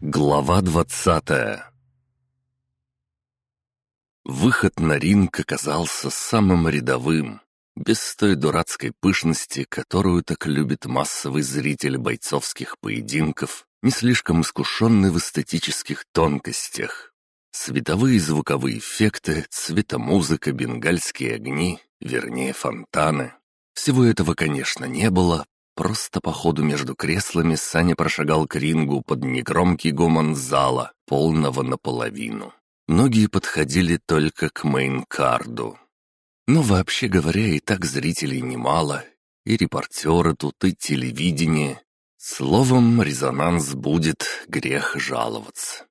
Глава двадцатая Выход на ринг оказался самым рядовым, без той дурацкой пышности, которую так любит массовый зритель бойцовских поединков, не слишком искушенный в эстетических тонкостях. Световые и звуковые эффекты, цветомузыка, бенгальские огни, вернее фонтаны. Всего этого, конечно, не было, просто по ходу между креслами Саня прошагал к рингу под негромкий гомон зала, полного наполовину. Многие подходили только к мейн-карду. Но вообще говоря, и так зрителей немало, и репортеры тут, и телевидение. Словом, резонанс будет, грех жаловаться.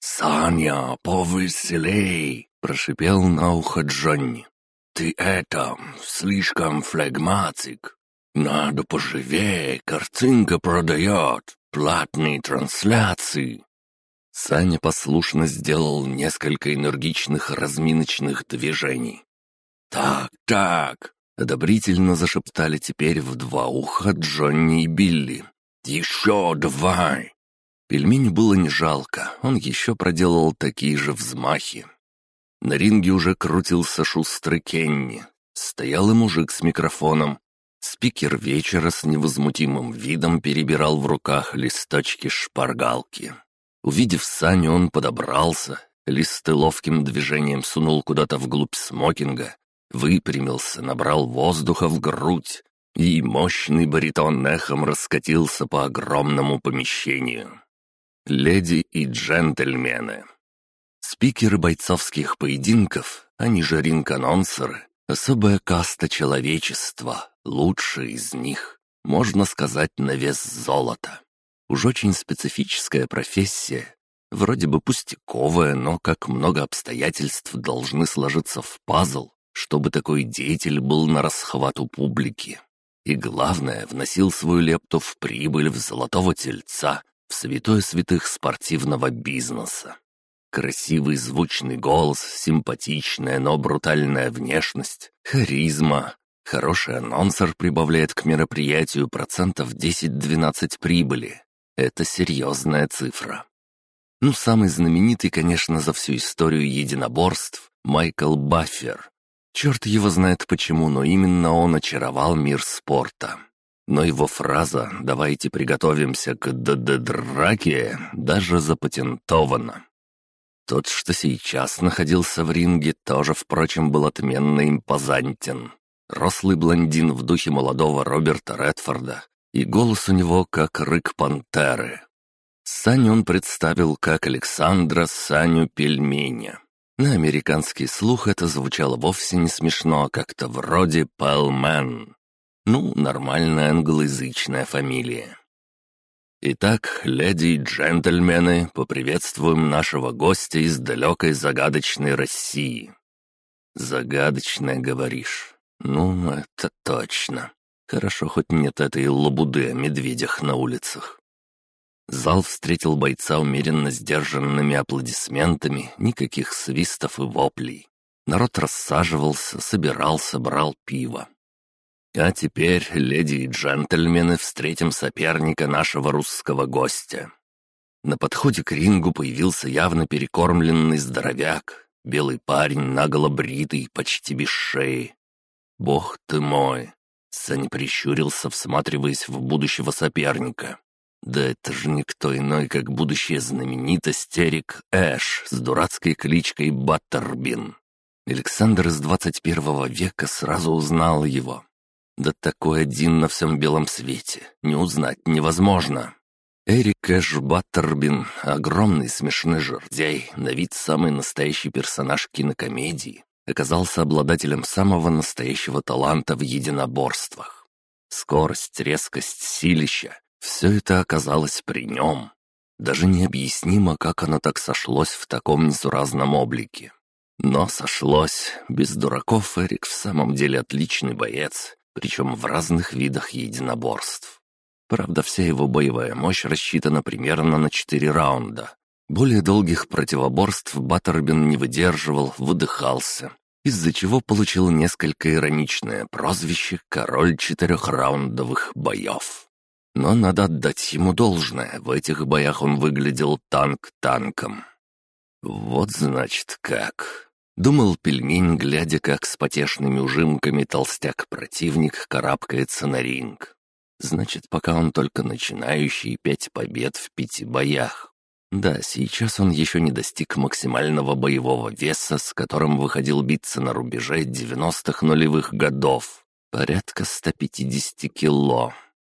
«Саня, повеселей!» — прошипел на ухо Джонни. «Ты это, слишком флегматик. Надо поживее, картинка продает, платные трансляции». Саня послушно сделал несколько энергичных разминочных движений. «Так, так!» — одобрительно зашептали теперь в два уха Джонни и Билли. «Еще давай!» Пельмень было не жалко, он еще проделал такие же взмахи. На ринге уже крутился шустрый Кенни. Стоял и мужик с микрофоном. Спикер вечера с невозмутимым видом перебирал в руках листочки шпаргалки. Увидев Саню, он подобрался, листы ловким движением сунул куда-то вглубь смокинга, выпрямился, набрал воздуха в грудь, и мощный баритон эхом раскатился по огромному помещению. «Леди и джентльмены». Спикеры бойцовских поединков, они же ринг-анонсеры, особая каста человечества, лучшие из них, можно сказать, на вес золота. Уж очень специфическая профессия, вроде бы пустяковая, но как много обстоятельств должны сложиться в пазл, чтобы такой деятель был на расхват у публики. И главное, вносил свою лепту в прибыль в золотого тельца, в святое святых спортивного бизнеса. Красивый звучный голос, симпатичная, но брутальная внешность, харизма. Хороший анонсер прибавляет к мероприятию процентов 10-12 прибыли. Это серьезная цифра. Ну, самый знаменитый, конечно, за всю историю единоборств — Майкл Баффер. Черт его знает почему, но именно он очаровал мир спорта. Но его фраза «давайте приготовимся к д-д-драке» даже запатентована. Тот, что сейчас находился в ринге, тоже, впрочем, был отменно импозантен. Рослый блондин в духе молодого Роберта Редфорда, и голос у него как рык пантеры. Саню он представил как Александра Саню Пельменя. На американский слух это звучало вовсе не смешно, а как-то вроде Пэлмен. Ну, нормальная англоязычная фамилия. Итак, леди и джентльмены, поприветствуем нашего гостя из далекой загадочной России. Загадочная, говоришь? Ну, это точно. Хорошо, хоть нет этой лабуды о медведях на улицах. Зал встретил бойца умеренно сдержанными аплодисментами, никаких свистов и воплей. Народ рассаживался, собирался, брал пиво. А теперь, леди и джентльмены, встретим соперника нашего русского гостя. На подходе к рингу появился явно перекормленный здоровяк, белый парень, наголо бритый, почти без шеи. Бог ты мой! Саня прищурился, всматриваясь в будущего соперника. Да это же никто иной, как будущая знаменитость Эрик Эш с дурацкой кличкой Баттербин. Александр из 21 века сразу узнал его. Да такой один на всем белом свете. Не узнать невозможно. Эрик Эш Баттербин — огромный смешный жердяй, на вид самый настоящий персонаж кинокомедии, оказался обладателем самого настоящего таланта в единоборствах. Скорость, резкость, силища — все это оказалось при нем. Даже необъяснимо, как оно так сошлось в таком несуразном облике. Но сошлось. Без дураков Эрик в самом деле отличный боец, причем в разных видах единоборств. Правда, вся его боевая мощь рассчитана примерно на четыре раунда. Более долгих противоборств Баттербин не выдерживал, выдыхался, из-за чего получил несколько ироничное прозвище «Король четырехраундовых боев». Но надо отдать ему должное, в этих боях он выглядел танк танком. Вот значит как. Думал пельмень, глядя, как с потешными ужимками толстяк-противник карабкается на ринг. Значит, пока он только начинающий, пять побед в пяти боях. Да, сейчас он еще не достиг максимального боевого веса, с которым выходил биться на рубеже 90-х нулевых годов. Порядка 150 кило.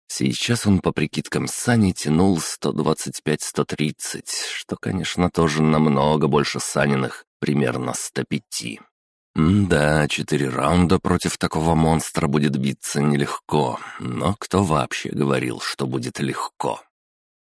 Сейчас он, по прикидкам Сани, тянул 125-130, что, конечно, тоже намного больше Саниных, примерно 105. М да, четыре раунда против такого монстра будет биться нелегко, но кто вообще говорил, что будет легко?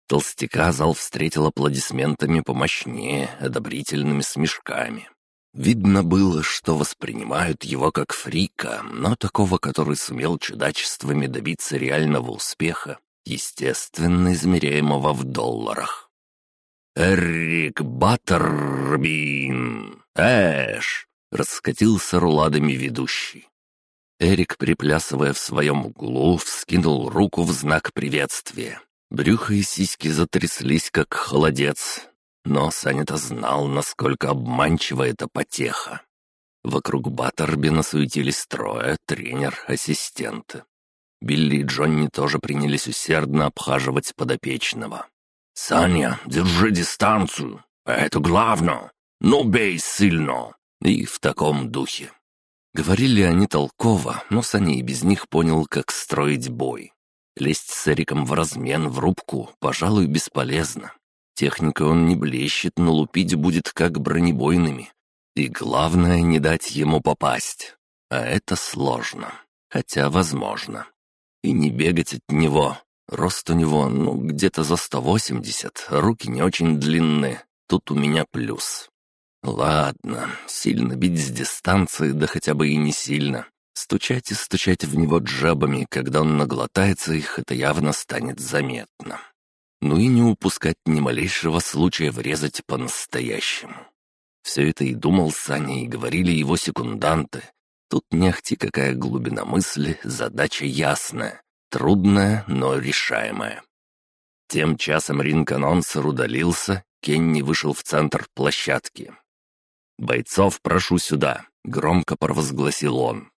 Толстяка зал встретил аплодисментами помощнее, одобрительными смешками. Видно было, что воспринимают его как фрика, но такого, который сумел чудачествами добиться реального успеха, естественно, измеряемого в долларах. «Эрик Баттербин! Эш!» — раскатился руладами ведущий. Эрик, приплясывая в своем углу, вскинул руку в знак приветствия. Брюхо и сиськи затряслись, как холодец, но Саня-то знал, насколько обманчива эта потеха. Вокруг Баттербина суетились трое, тренер, ассистенты. Билли и Джонни тоже принялись усердно обхаживать подопечного. «Саня, держи дистанцию! Это главное! Ну, бей сильно!» И в таком духе. Говорили они толково, но Саня и без них понял, как строить бой. Лезть с Эриком в размен, в рубку, пожалуй, бесполезно. Техника он не блещет, но лупить будет как бронебойными. И главное, не дать ему попасть. А это сложно. Хотя возможно. И не бегать от него. Рост у него, ну, где-то за 180, руки не очень длинные. Тут у меня плюс. Ладно, сильно бить с дистанции, да хотя бы и не сильно. Стучать и стучать в него джабами, когда он наглотается их, это явно станет заметно ну и не упускать ни малейшего случая врезать по-настоящему. Все это и думал Саня, и говорили его секунданты. Тут не ахти какая глубина мысли, задача ясная, трудная, но решаемая. Тем часом ринг-анонсер удалился, Кенни вышел в центр площадки. «Бойцов прошу сюда», — громко провозгласил он.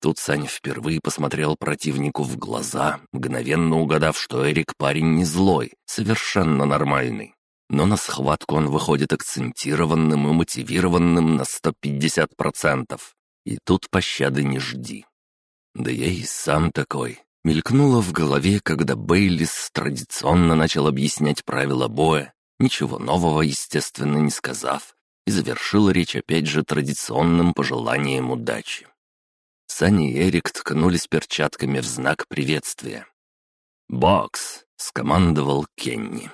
Тут Саня впервые посмотрел противнику в глаза, мгновенно угадав, что Эрик парень не злой, совершенно нормальный. Но на схватку он выходит акцентированным и мотивированным на 150%. И тут пощады не жди. Да я и сам такой. Мелькнуло в голове, когда Бейлис традиционно начал объяснять правила боя, ничего нового, естественно, не сказав, и завершил речь опять же традиционным пожеланием удачи. Саня и Эрик ткнулись перчатками в знак приветствия. «Бокс!» — скомандовал Кенни.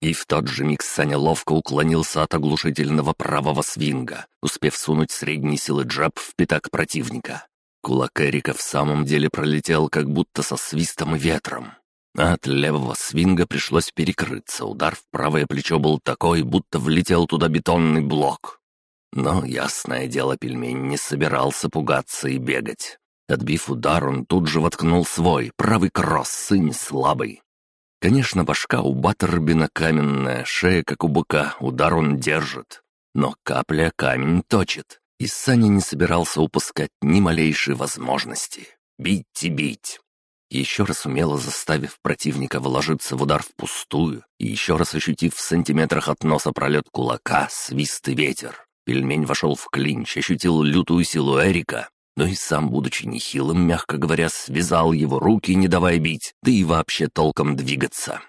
И в тот же миг Саня ловко уклонился от оглушительного правого свинга, успев сунуть средней силы джаб в пятак противника. Кулак Эрика в самом деле пролетел как будто со свистом и ветром. А от левого свинга пришлось перекрыться. Удар в правое плечо был такой, будто влетел туда бетонный блок. Но, ясное дело, пельмень не собирался пугаться и бегать. Отбив удар, он тут же воткнул свой, правый кросс, сын слабый. Конечно, башка у Баттербина каменная, шея, как у быка, удар он держит. Но капля камень точит, и Саня не собирался упускать ни малейшей возможности. Бить и бить. Еще раз умело заставив противника вложиться в удар впустую, и еще раз ощутив в сантиметрах от носа пролет кулака, свист и ветер. Пельмень вошел в клинч, ощутил лютую силу Эрика, но и сам, будучи нехилым, мягко говоря, связал его руки, не давая бить, да и вообще толком двигаться.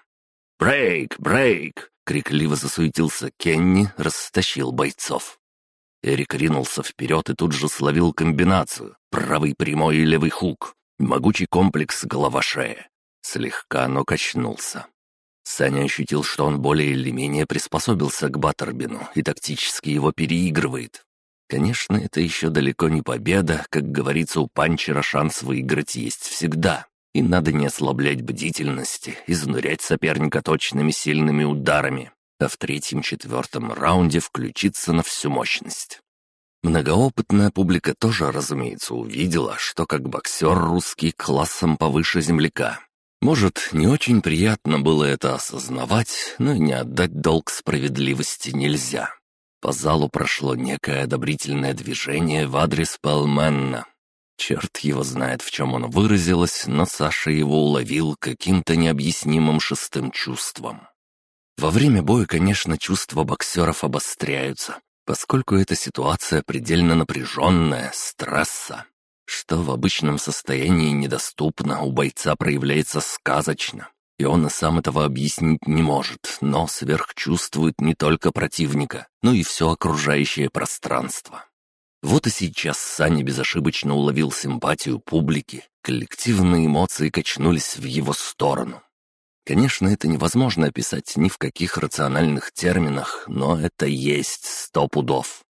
«Брейк! Брейк!» — крикливо засуетился Кенни, растащил бойцов. Эрик ринулся вперед и тут же словил комбинацию. Правый прямой и левый хук. Могучий комплекс голова-шея. Слегка, но качнулся. Саня ощутил, что он более или менее приспособился к Баттербину и тактически его переигрывает. Конечно, это еще далеко не победа, как говорится, у панчера шанс выиграть есть всегда. И надо не ослаблять бдительности, изнурять соперника точными сильными ударами, а в третьем-четвертом раунде включиться на всю мощность. Многоопытная публика тоже, разумеется, увидела, что как боксер русский классом повыше земляка, Может, не очень приятно было это осознавать, но и не отдать долг справедливости нельзя. По залу прошло некое одобрительное движение в адрес Пэлмэнна. Черт его знает, в чем оно выразилось, но Саша его уловил каким-то необъяснимым шестым чувством. Во время боя, конечно, чувства боксеров обостряются, поскольку эта ситуация предельно напряженная, стресса. Что в обычном состоянии недоступно, у бойца проявляется сказочно. И он и сам этого объяснить не может, но сверхчувствует не только противника, но и все окружающее пространство. Вот и сейчас Саня безошибочно уловил симпатию публики, коллективные эмоции качнулись в его сторону. Конечно, это невозможно описать ни в каких рациональных терминах, но это есть сто пудов.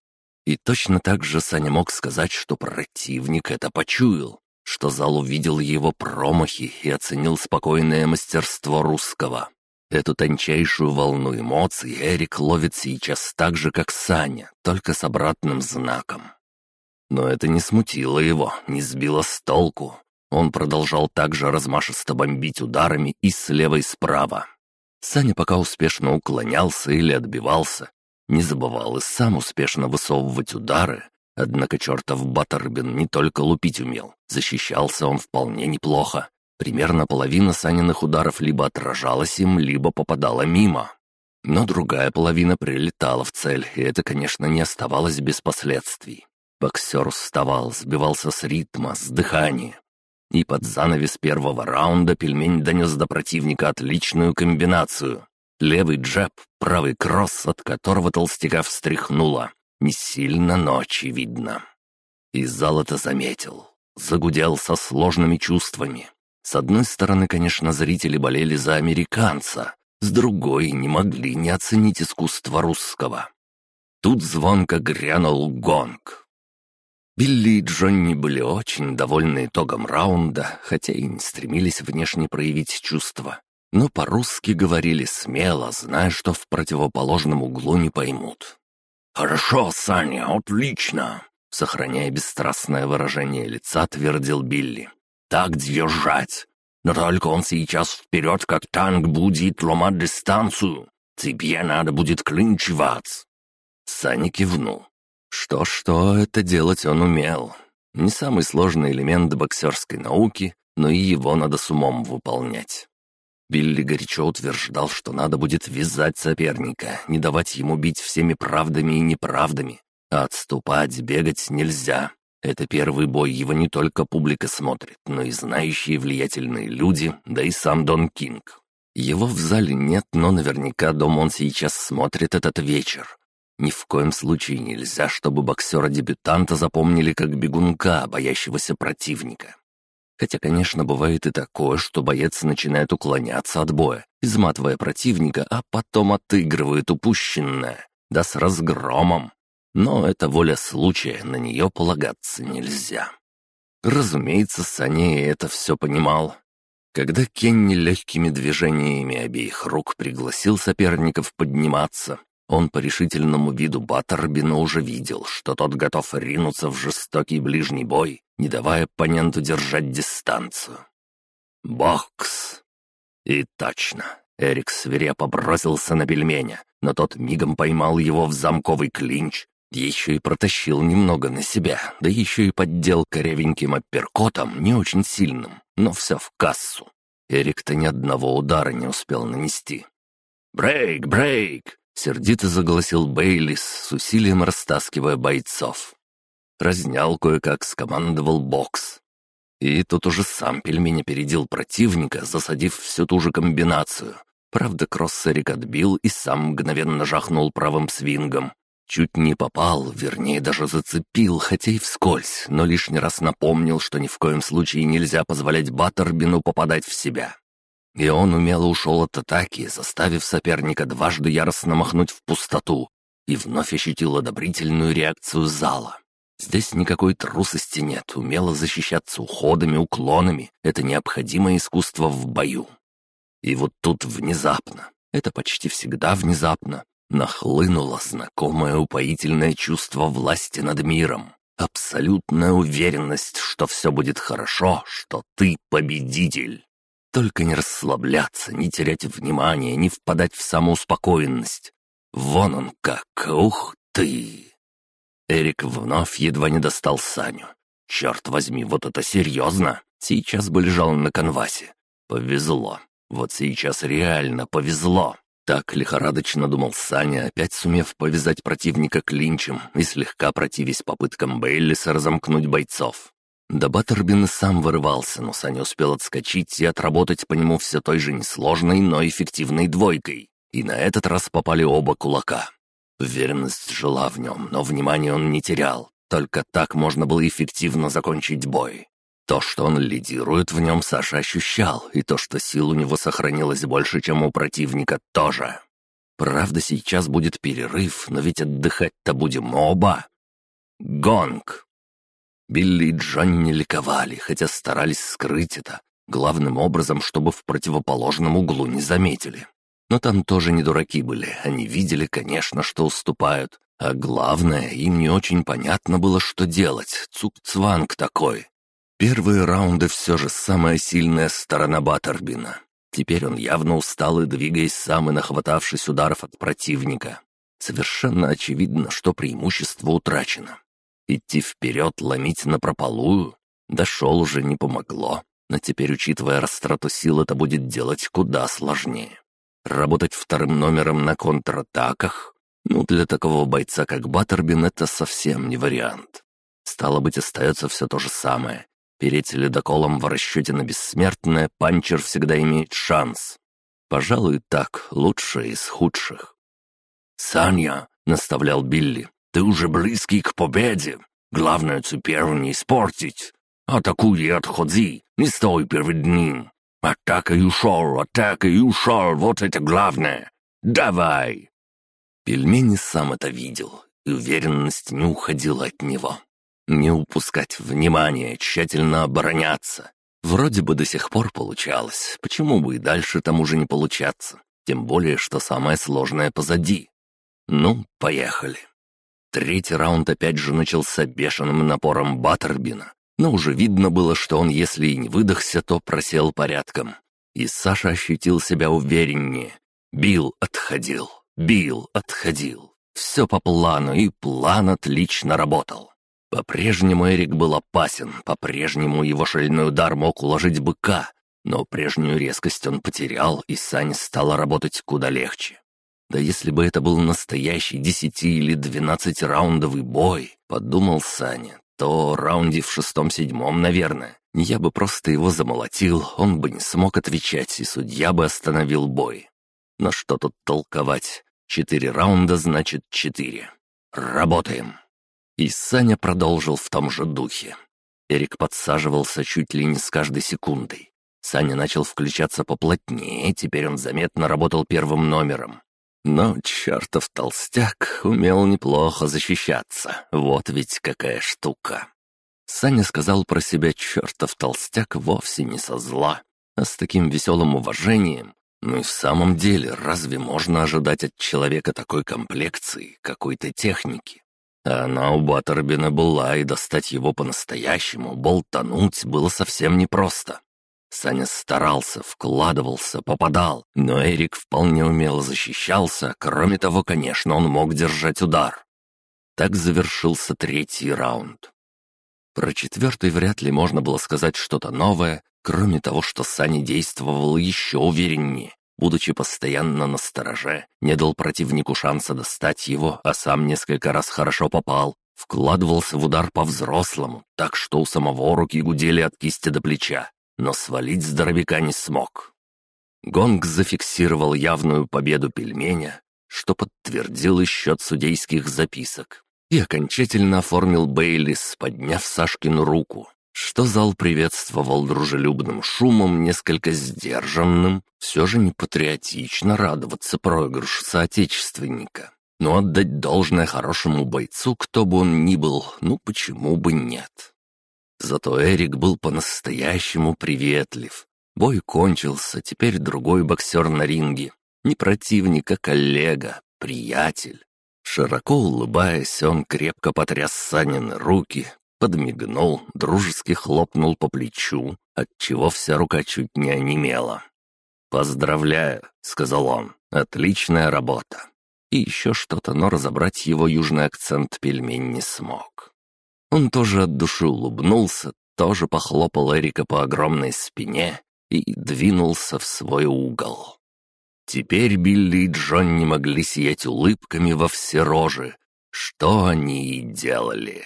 И точно так же Саня мог сказать, что противник это почуял, что зал увидел его промахи и оценил спокойное мастерство русского. Эту тончайшую волну эмоций Эрик ловит сейчас так же, как Саня, только с обратным знаком. Но это не смутило его, не сбило с толку. Он продолжал также размашисто бомбить ударами и слева, и справа. Саня пока успешно уклонялся или отбивался, не забывал и сам успешно высовывать удары, Однако чертов Баттербин не только лупить умел, защищался он вполне неплохо. Примерно половина Саниных ударов либо отражалась им, либо попадала мимо. Но другая половина прилетала в цель, и это, конечно, не оставалось без последствий. Боксер уставал, сбивался с ритма, с дыхания. И под занавес первого раунда пельмень донес до противника отличную комбинацию. Левый джеб, правый кросс, от которого толстяка встряхнуло. Не сильно, но очевидно. И зал это заметил. Загудел со сложными чувствами. С одной стороны, конечно, зрители болели за американца, с другой не могли не оценить искусство русского. Тут звонко грянул гонг. Билли и Джонни были очень довольны итогом раунда, хотя и не стремились внешне проявить чувства. Но по-русски говорили смело, зная, что в противоположном углу не поймут. «Хорошо, Саня, отлично!» Сохраняя бесстрастное выражение лица, твердил Билли. «Так держать! Но только он сейчас вперед, как танк, будет ломать дистанцию. Тебе надо будет клинчевать!» Саня кивнул. Что-что, это делать он умел. Не самый сложный элемент боксерской науки, но и его надо с умом выполнять. Билли горячо утверждал, что надо будет вязать соперника, не давать ему бить всеми правдами и неправдами. А отступать, бегать нельзя. Это первый бой, его не только публика смотрит, но и знающие влиятельные люди, да и сам Дон Кинг. Его в зале нет, но наверняка дома он сейчас смотрит этот вечер. Ни в коем случае нельзя, чтобы боксера-дебютанта запомнили как бегунка, боящегося противника. Хотя, конечно, бывает и такое, что боец начинает уклоняться от боя, изматывая противника, а потом отыгрывает упущенное, да с разгромом. Но это воля случая, на нее полагаться нельзя. Разумеется, Саня это все понимал. Когда Кенни легкими движениями обеих рук пригласил соперников подниматься, он по решительному виду Баттербина уже видел, что тот готов ринуться в жестокий ближний бой, не давая оппоненту держать дистанцию. Бокс! И точно, Эрик свирепо бросился на пельменя, но тот мигом поймал его в замковый клинч, еще и протащил немного на себя, да еще и поддел корявеньким апперкотом, не очень сильным, но все в кассу. Эрик-то ни одного удара не успел нанести. «Брейк, брейк!» Сердито заголосил Бейлис, с усилием растаскивая бойцов. Разнял кое-как, скомандовал бокс. И тут уже сам пельмень опередил противника, засадив всю ту же комбинацию. Правда, кроссерик отбил и сам мгновенно жахнул правым свингом. Чуть не попал, вернее, даже зацепил, хотя и вскользь, но лишний раз напомнил, что ни в коем случае нельзя позволять Баттербину попадать в себя. И он умело ушел от атаки, заставив соперника дважды яростно махнуть в пустоту, и вновь ощутил одобрительную реакцию зала. Здесь никакой трусости нет, умело защищаться уходами, уклонами — это необходимое искусство в бою. И вот тут внезапно, это почти всегда внезапно, нахлынуло знакомое упоительное чувство власти над миром, абсолютная уверенность, что все будет хорошо, что ты победитель. Только не расслабляться, не терять внимания, не впадать в самоуспокоенность. Вон он как, ух ты! Эрик вновь едва не достал Саню. Черт возьми, вот это серьезно! Сейчас бы лежал на конвасе. Повезло. Вот сейчас реально повезло. Так лихорадочно думал Саня, опять сумев повязать противника клинчем и слегка противясь попыткам Бейлиса разомкнуть бойцов. Да Баттербин сам вырывался, но Саня успел отскочить и отработать по нему все той же несложной, но эффективной двойкой. И на этот раз попали оба кулака. Уверенность жила в нем, но внимания он не терял. Только так можно было эффективно закончить бой. То, что он лидирует в нем, Саша ощущал, и то, что сил у него сохранилось больше, чем у противника, тоже. Правда, сейчас будет перерыв, но ведь отдыхать-то будем оба. Гонг. Билли и Джонни ликовали, хотя старались скрыть это, главным образом, чтобы в противоположном углу не заметили. Но там тоже не дураки были, они видели, конечно, что уступают. А главное, им не очень понятно было, что делать, цук-цванг такой. Первые раунды все же самая сильная сторона Баттербина. Теперь он явно устал и, двигаясь сам и нахватавшись ударов от противника. Совершенно очевидно, что преимущество утрачено. Идти вперед, ломить напропалую? Дошел уже не помогло. Но теперь, учитывая расстрату сил, это будет делать куда сложнее. Работать вторым номером на контратаках? Ну, для такого бойца, как Баттербин, это совсем не вариант. Стало быть, остается все то же самое. Переть ледоколом в расчете на бессмертное панчер всегда имеет шанс. Пожалуй, так, лучшее из худших. «Саня», — наставлял Билли, — «ты уже близкий к победе. Главное, цепер не испортить. Атакуй и отходи, не стой перед ним. Атака и ушел, атака и ушел, вот это главное. Давай!» Пельмени сам это видел, и уверенность не уходила от него. Не упускать внимания, тщательно обороняться. Вроде бы до сих пор получалось, почему бы и дальше там уже не получаться? Тем более, что самое сложное позади. Ну, поехали. Третий раунд опять же начался бешеным напором Баттербина, но уже видно было, что он, если и не выдохся, то просел порядком. И Саша ощутил себя увереннее. Бил отходил, бил отходил. Все по плану, и план отлично работал. По-прежнему Эрик был опасен, по-прежнему его шальной удар мог уложить быка, но прежнюю резкость он потерял, и Сане стало работать куда легче. Да если бы это был настоящий десяти- или двенадцатираундовый бой, подумал Саня, то раунде в шестом-седьмом, наверное, я бы просто его замолотил, он бы не смог отвечать, и судья бы остановил бой. Но что тут толковать? Четыре раунда значит четыре. Работаем. И Саня продолжил в том же духе. Эрик подсаживался чуть ли не с каждой секундой. Саня начал включаться поплотнее, теперь он заметно работал первым номером. Но чертов толстяк умел неплохо защищаться. Вот ведь какая штука. Саня сказал про себя «чертов толстяк» вовсе не со зла, а с таким веселым уважением. Ну и в самом деле, разве можно ожидать от человека такой комплекции, какой-то техники? А она у Баттербина была, и достать его по-настоящему, болтануть было совсем непросто. Саня старался, вкладывался, попадал, но Эрик вполне умело защищался, кроме того, конечно, он мог держать удар. Так завершился третий раунд. Про четвертый вряд ли можно было сказать что-то новое, кроме того, что Саня действовал еще увереннее будучи постоянно на стороже, не дал противнику шанса достать его, а сам несколько раз хорошо попал, вкладывался в удар по-взрослому, так что у самого руки гудели от кисти до плеча, но свалить здоровяка не смог. Гонг зафиксировал явную победу пельменя, что подтвердил и счет судейских записок, и окончательно оформил Бейлис, подняв Сашкину руку, что зал приветствовал дружелюбным шумом, несколько сдержанным, все же не патриотично радоваться проигрышу соотечественника. Но отдать должное хорошему бойцу, кто бы он ни был, ну почему бы нет. Зато Эрик был по-настоящему приветлив. Бой кончился, теперь другой боксер на ринге. Не противник, а коллега, приятель. Широко улыбаясь, он крепко потряс Санины руки, подмигнул, дружески хлопнул по плечу, отчего вся рука чуть не онемела. «Поздравляю», — сказал он, — «отличная работа». И еще что-то, но разобрать его южный акцент пельмень не смог. Он тоже от души улыбнулся, тоже похлопал Эрика по огромной спине и двинулся в свой угол. Теперь Билли и Джон не могли сиять улыбками во все рожи, что они и делали.